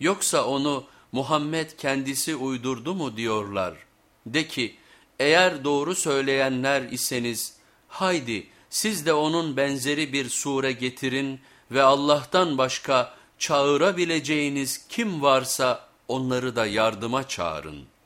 Yoksa onu Muhammed kendisi uydurdu mu diyorlar. De ki eğer doğru söyleyenler iseniz haydi siz de onun benzeri bir sure getirin ve Allah'tan başka çağırabileceğiniz kim varsa onları da yardıma çağırın.''